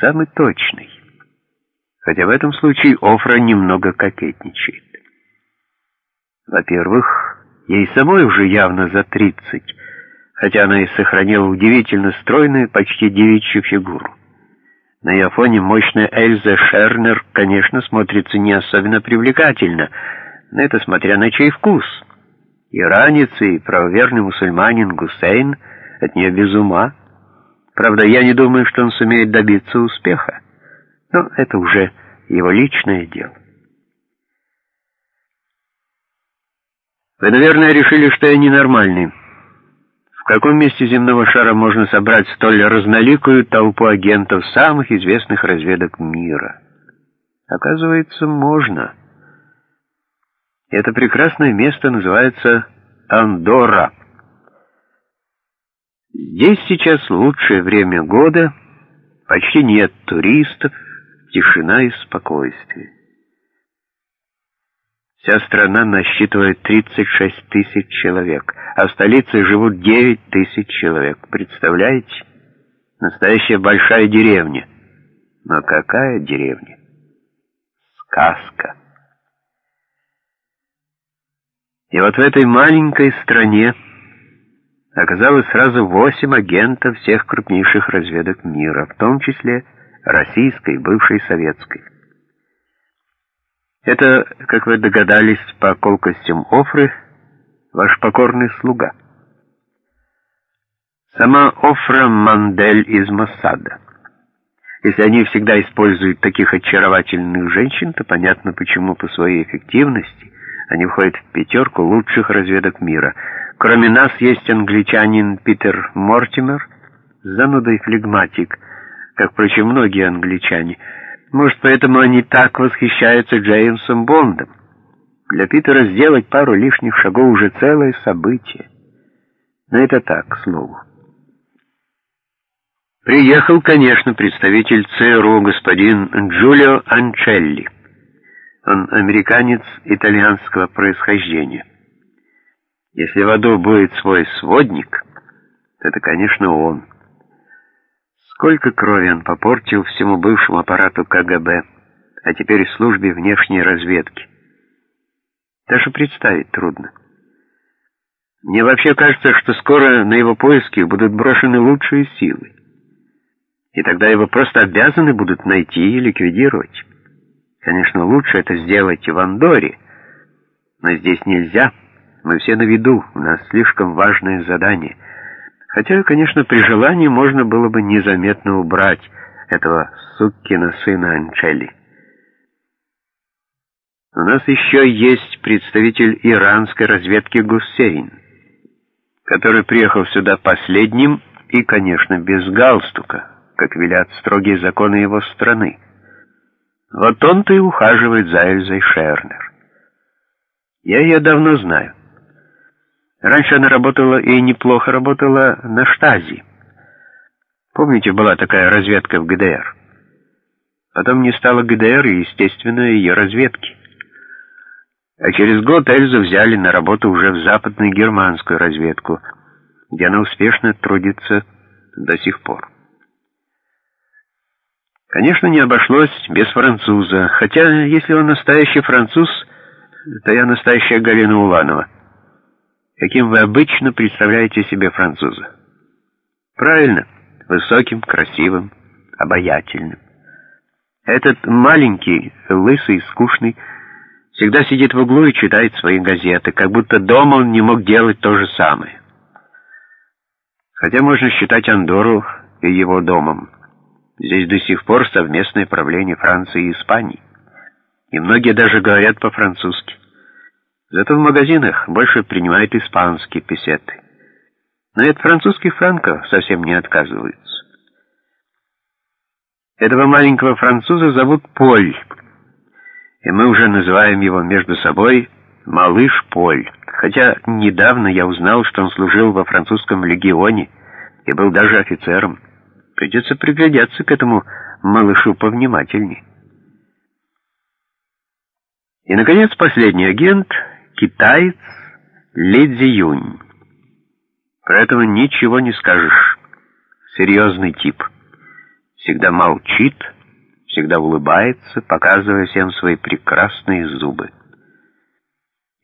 самый точный. Хотя в этом случае Офра немного кокетничает. Во-первых, ей самой уже явно за тридцать, хотя она и сохранила удивительно стройную, почти девичью фигуру. На ее фоне мощная Эльза Шернер, конечно, смотрится не особенно привлекательно, но это смотря на чей вкус. Иранец и правоверный мусульманин Гусейн от нее без ума. Правда, я не думаю, что он сумеет добиться успеха. Но это уже его личное дело. Вы, наверное, решили, что я ненормальный. В каком месте земного шара можно собрать столь разноликую толпу агентов самых известных разведок мира? Оказывается, можно. Это прекрасное место называется Андорра. Здесь сейчас лучшее время года, почти нет туристов, тишина и спокойствие. Вся страна насчитывает 36 тысяч человек, а в столице живут 9 тысяч человек. Представляете? Настоящая большая деревня. Но какая деревня? Сказка. И вот в этой маленькой стране оказалось сразу восемь агентов всех крупнейших разведок мира, в том числе российской, бывшей советской. Это, как вы догадались по колкостям Офры, ваш покорный слуга. Сама Офра Мандель из Моссада. Если они всегда используют таких очаровательных женщин, то понятно, почему по своей эффективности они входят в пятерку лучших разведок мира. Кроме нас есть англичанин Питер Мортимер, зануда и флегматик, как, впрочем, многие англичане – может, поэтому они так восхищаются Джеймсом Бондом. Для Питера сделать пару лишних шагов уже целое событие. Но это так, к слову. Приехал, конечно, представитель ЦРУ господин Джулио Анчелли. Он американец итальянского происхождения. Если в аду будет свой сводник, то это, конечно, он. Сколько крови он попортил всему бывшему аппарату КГБ, а теперь службе внешней разведки. Даже представить трудно. Мне вообще кажется, что скоро на его поиски будут брошены лучшие силы. И тогда его просто обязаны будут найти и ликвидировать. Конечно, лучше это сделать в Андоре, но здесь нельзя. Мы все на виду, у нас слишком важное задание — Хотя, конечно, при желании можно было бы незаметно убрать этого суккина сына Анчелли. У нас еще есть представитель иранской разведки Гусейн, который приехал сюда последним и, конечно, без галстука, как велят строгие законы его страны. Вот он-то и ухаживает за Эльзой Шернер. Я ее давно знаю. Раньше она работала и неплохо работала на штази. Помните, была такая разведка в ГДР? Потом не стало ГДР и, естественно, ее разведки. А через год Эльзу взяли на работу уже в западную германскую разведку, где она успешно трудится до сих пор. Конечно, не обошлось без француза, хотя, если он настоящий француз, то я настоящая Галина Уланова каким вы обычно представляете себе француза. Правильно, высоким, красивым, обаятельным. Этот маленький, лысый, скучный, всегда сидит в углу и читает свои газеты, как будто дома он не мог делать то же самое. Хотя можно считать Андору и его домом. Здесь до сих пор совместное правление Франции и Испании. И многие даже говорят по-французски. Зато в магазинах больше принимают испанские песеты. Но и от французских франков совсем не отказываются. Этого маленького француза зовут Поль, и мы уже называем его между собой «Малыш Поль», хотя недавно я узнал, что он служил во французском легионе и был даже офицером. Придется приглядеться к этому малышу повнимательней. И, наконец, последний агент — Китаец Ли Цзиюнь. Про этого ничего не скажешь. Серьезный тип. всегда молчит, всегда улыбается, показывая всем свои прекрасные зубы.